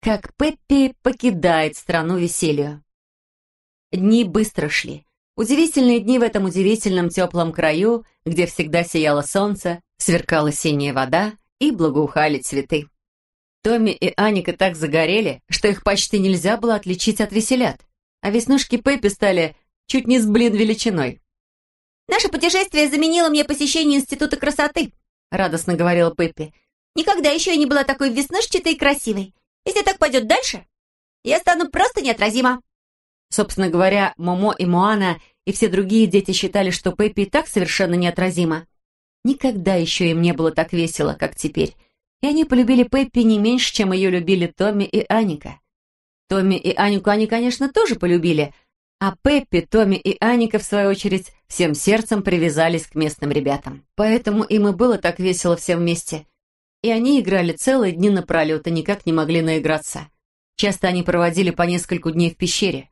как Пеппи покидает страну веселья. Дни быстро шли. Удивительные дни в этом удивительном теплом краю, где всегда сияло солнце, сверкала синяя вода и благоухали цветы. Томми и Аника так загорели, что их почти нельзя было отличить от веселят, а веснушки Пеппи стали чуть не с блин величиной. «Наше путешествие заменило мне посещение Института красоты», — радостно говорила Пеппи. «Никогда еще я не была такой веснушчатой и красивой. Если так пойдет дальше, я стану просто неотразима». Собственно говоря, Момо и Моана и все другие дети считали, что Пеппи и так совершенно неотразима. Никогда еще им не было так весело, как теперь. И они полюбили Пеппи не меньше, чем ее любили Томми и Анника. Томми и Аннику они, конечно, тоже полюбили, а Пеппи, Томми и Анника, в свою очередь, всем сердцем привязались к местным ребятам. Поэтому им и было так весело всем вместе. И они играли целые дни напролет и никак не могли наиграться. Часто они проводили по нескольку дней в пещере.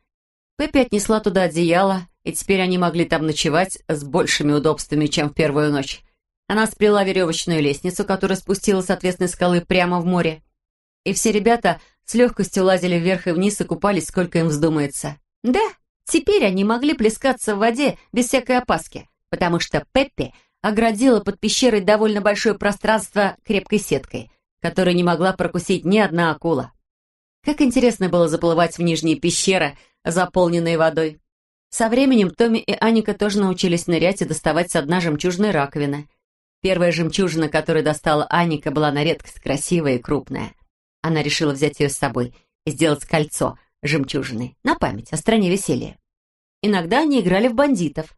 Пеппи отнесла туда одеяло, и теперь они могли там ночевать с большими удобствами, чем в первую ночь. Она сплела веревочную лестницу, которая спустила с ответственной скалы прямо в море. И все ребята с легкостью лазили вверх и вниз и купались, сколько им вздумается. Да, теперь они могли плескаться в воде без всякой опаски, потому что Пеппи оградила под пещерой довольно большое пространство крепкой сеткой, которую не могла прокусить ни одна акула. Как интересно было заплывать в нижние пещеры, заполненные водой. Со временем Томми и Аника тоже научились нырять и доставать со дна жемчужной раковины. Первая жемчужина, которую достала Аника, была на редкость красивая и крупная. Она решила взять ее с собой и сделать кольцо жемчужиной на память о стране веселья. Иногда они играли в бандитов.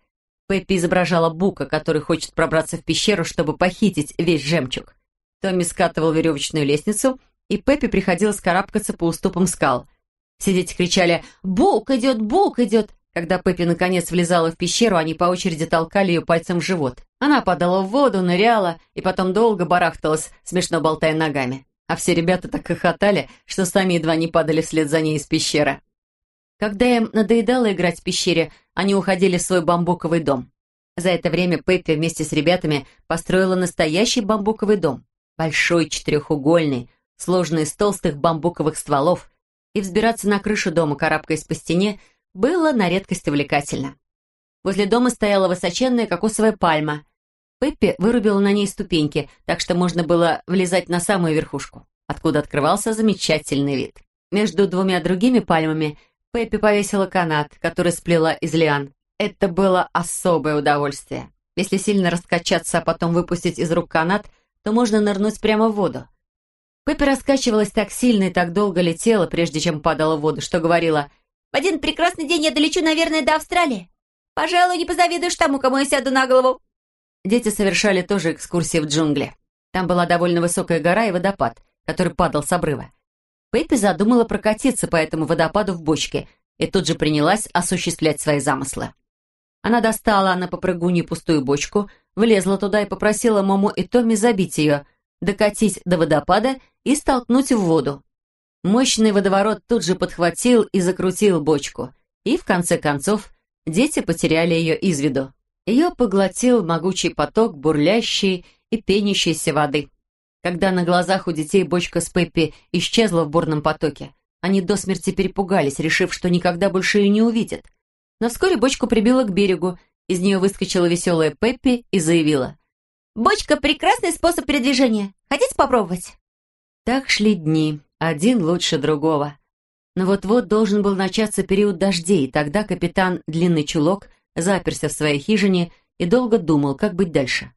Пеппи изображала Бука, который хочет пробраться в пещеру, чтобы похитить весь жемчуг. Томми скатывал веревочную лестницу, и Пеппи приходилось карабкаться по уступам скал – все дети кричали «Бук идет! Бук идет!» Когда Пеппи наконец влезала в пещеру, они по очереди толкали ее пальцем в живот. Она падала в воду, ныряла и потом долго барахталась, смешно болтая ногами. А все ребята так хохотали, что сами едва не падали вслед за ней из пещеры. Когда им надоедало играть в пещере, они уходили в свой бамбуковый дом. За это время Пеппи вместе с ребятами построила настоящий бамбуковый дом. Большой, четырехугольный, сложный из толстых бамбуковых стволов, и взбираться на крышу дома, карабкаясь по стене, было на редкость увлекательно. Возле дома стояла высоченная кокосовая пальма. Пеппи вырубила на ней ступеньки, так что можно было влезать на самую верхушку, откуда открывался замечательный вид. Между двумя другими пальмами Пеппи повесила канат, который сплела из лиан. Это было особое удовольствие. Если сильно раскачаться, а потом выпустить из рук канат, то можно нырнуть прямо в воду. Пеппи раскачивалась так сильно и так долго летела, прежде чем падала в воду, что говорила «В один прекрасный день я долечу, наверное, до Австралии. Пожалуй, не позавидуешь тому, кому я сяду на голову». Дети совершали тоже экскурсии в джунгли. Там была довольно высокая гора и водопад, который падал с обрыва. Пеппи задумала прокатиться по этому водопаду в бочке и тут же принялась осуществлять свои замыслы. Она достала на попрыгунье пустую бочку, влезла туда и попросила Мому и Томми забить ее – докатить до водопада и столкнуть в воду. Мощный водоворот тут же подхватил и закрутил бочку, и, в конце концов, дети потеряли ее из виду. Ее поглотил могучий поток бурлящей и пенящейся воды. Когда на глазах у детей бочка с Пеппи исчезла в бурном потоке, они до смерти перепугались, решив, что никогда больше ее не увидят. Но вскоре бочку прибило к берегу, из нее выскочила веселая Пеппи и заявила. Бочка — прекрасный способ передвижения. Хотите попробовать?» Так шли дни, один лучше другого. Но вот-вот должен был начаться период дождей, и тогда капитан Длинный Чулок заперся в своей хижине и долго думал, как быть дальше.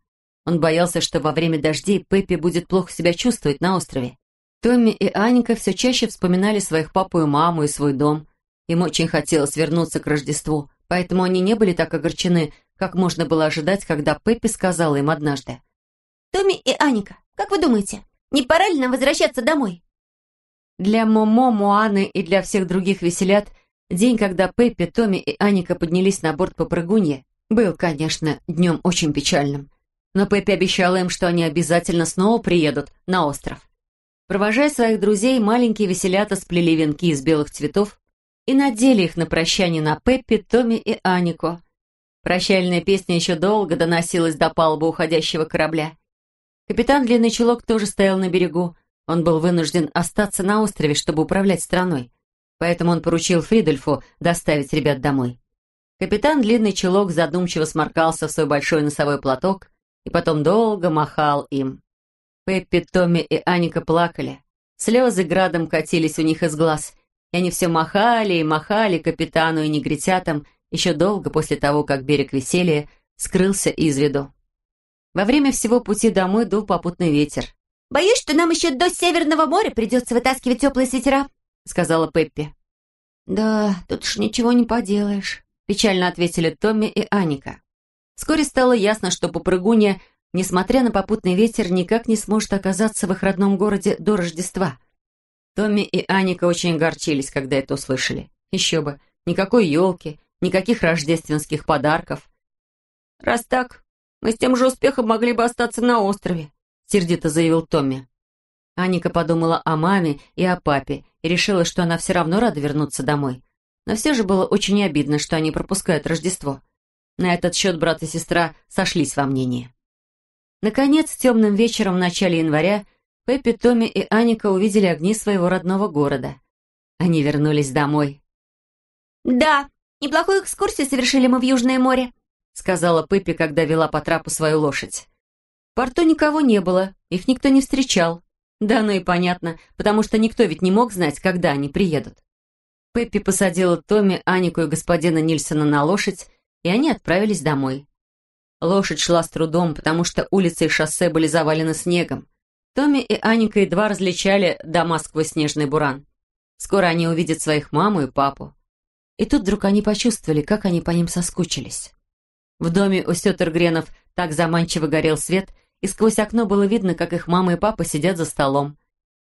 Он боялся, что во время дождей Пеппи будет плохо себя чувствовать на острове. Томми и Анника все чаще вспоминали своих папу и маму и свой дом. Им очень хотелось вернуться к Рождеству, поэтому они не были так огорчены, как можно было ожидать, когда Пеппи сказала им однажды. «Томми и Анника, как вы думаете, не пора ли нам возвращаться домой?» Для Момо, Моаны и для всех других веселят день, когда Пеппи, Томми и Аника поднялись на борт по прыгунье, был, конечно, днем очень печальным. Но Пеппи обещала им, что они обязательно снова приедут на остров. Провожая своих друзей, маленькие веселята сплели венки из белых цветов и надели их на прощание на Пеппи, Томми и Анику. Прощальная песня еще долго доносилась до палубы уходящего корабля. Капитан Длинный Чулок тоже стоял на берегу, Он был вынужден остаться на острове, чтобы управлять страной. Поэтому он поручил Фридольфу доставить ребят домой. Капитан Длинный Чулок задумчиво сморкался в свой большой носовой платок и потом долго махал им. Пеппи, Томми и Аника плакали. Слезы градом катились у них из глаз, и они все махали и махали капитану и негритятам еще долго после того, как берег веселья скрылся из виду. Во время всего пути домой дул попутный ветер. «Боюсь, что нам еще до Северного моря придется вытаскивать теплые свитера», — сказала Пеппи. «Да, тут уж ничего не поделаешь», — печально ответили Томми и Аника. Вскоре стало ясно, что попрыгунья несмотря на попутный ветер, никак не сможет оказаться в их родном городе до Рождества. Томми и Аника очень огорчились, когда это услышали. Еще бы, никакой елки, никаких рождественских подарков. «Раз так, мы с тем же успехом могли бы остаться на острове», сердито заявил Томми. Аника подумала о маме и о папе и решила, что она все равно рада вернуться домой. Но все же было очень обидно, что они пропускают Рождество. На этот счет брат и сестра сошлись во мнении. Наконец, темным вечером в начале января Пеппи, Томми и Аника увидели огни своего родного города. Они вернулись домой. «Да, неплохую экскурсию совершили мы в Южное море», сказала Пеппи, когда вела по трапу свою лошадь. В порту никого не было, их никто не встречал. Да, ну и понятно, потому что никто ведь не мог знать, когда они приедут. Пеппи посадила Томми, Анику и господина Нильсона на лошадь, и они отправились домой. Лошадь шла с трудом, потому что улицы и шоссе были завалены снегом. Томми и Аника едва различали дома сквозь снежный буран. Скоро они увидят своих маму и папу. И тут вдруг они почувствовали, как они по ним соскучились. В доме у Сеттергренов так заманчиво горел свет, и сквозь окно было видно, как их мама и папа сидят за столом.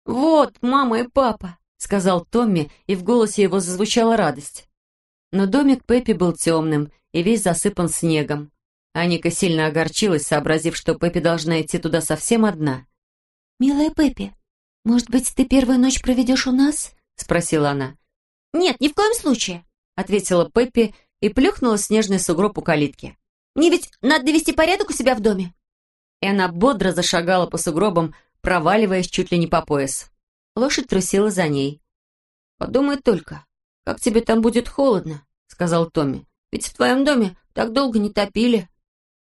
«Вот, мама и папа», — сказал Томми, и в голосе его зазвучала радость. Но домик Пеппи был темным и весь засыпан снегом. Аника сильно огорчилась, сообразив, что Пеппи должна идти туда совсем одна. «Милая Пеппи, может быть, ты первую ночь проведешь у нас?» — спросила она. «Нет, ни в коем случае», — ответила Пеппи и плюхнула снежный сугроб у калитки. «Мне ведь надо довести порядок у себя в доме». И она бодро зашагала по сугробам, проваливаясь чуть ли не по пояс. Лошадь трусила за ней. «Подумай только, как тебе там будет холодно», — сказал Томми. «Ведь в твоем доме так долго не топили».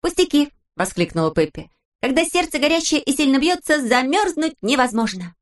«Пустяки!» — воскликнула Пеппи. «Когда сердце горячее и сильно бьется, замерзнуть невозможно!»